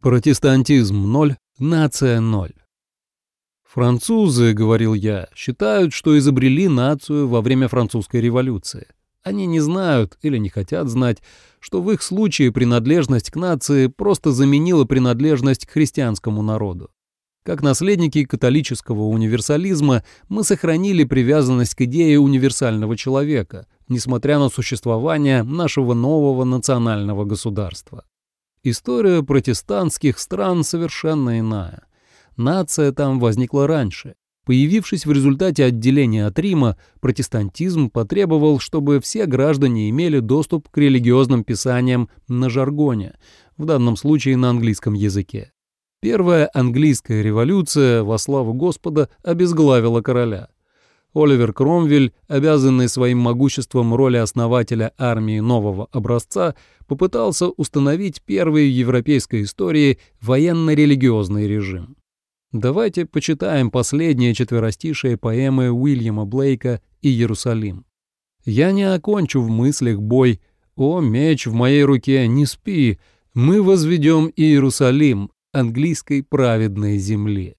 Протестантизм – ноль, нация – ноль. Французы, говорил я, считают, что изобрели нацию во время французской революции. Они не знают или не хотят знать, что в их случае принадлежность к нации просто заменила принадлежность к христианскому народу. Как наследники католического универсализма мы сохранили привязанность к идее универсального человека, несмотря на существование нашего нового национального государства. История протестантских стран совершенно иная. Нация там возникла раньше. Появившись в результате отделения от Рима, протестантизм потребовал, чтобы все граждане имели доступ к религиозным писаниям на жаргоне, в данном случае на английском языке. Первая английская революция во славу Господа обезглавила короля. Оливер Кромвель, обязанный своим могуществом роли основателя армии нового образца, попытался установить первый в европейской истории военно-религиозный режим. Давайте почитаем последние четверостишие поэмы Уильяма Блейка «Иерусалим». «Я не окончу в мыслях бой, о, меч в моей руке, не спи, мы возведем Иерусалим, английской праведной земли».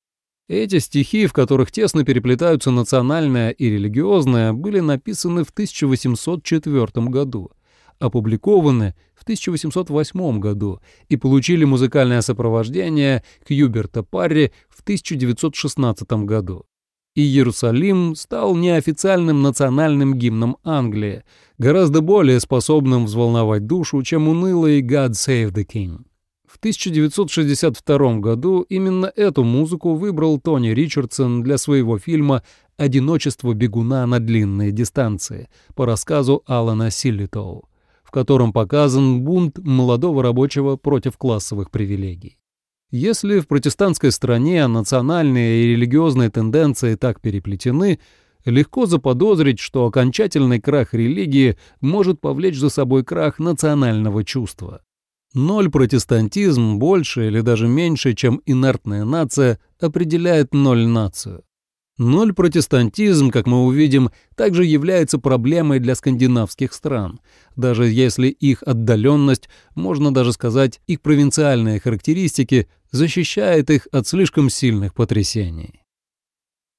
Эти стихи, в которых тесно переплетаются национальное и религиозное, были написаны в 1804 году, опубликованы в 1808 году и получили музыкальное сопровождение Кьюберта Парри в 1916 году. И Иерусалим стал неофициальным национальным гимном Англии, гораздо более способным взволновать душу, чем унылый «God Save the King». В 1962 году именно эту музыку выбрал Тони Ричардсон для своего фильма «Одиночество бегуна на длинные дистанции» по рассказу Алана Силлитоу, в котором показан бунт молодого рабочего против классовых привилегий. Если в протестантской стране национальные и религиозные тенденции так переплетены, легко заподозрить, что окончательный крах религии может повлечь за собой крах национального чувства. Ноль протестантизм больше или даже меньше, чем инертная нация, определяет ноль нацию. Ноль протестантизм, как мы увидим, также является проблемой для скандинавских стран, даже если их отдаленность, можно даже сказать, их провинциальные характеристики, защищает их от слишком сильных потрясений.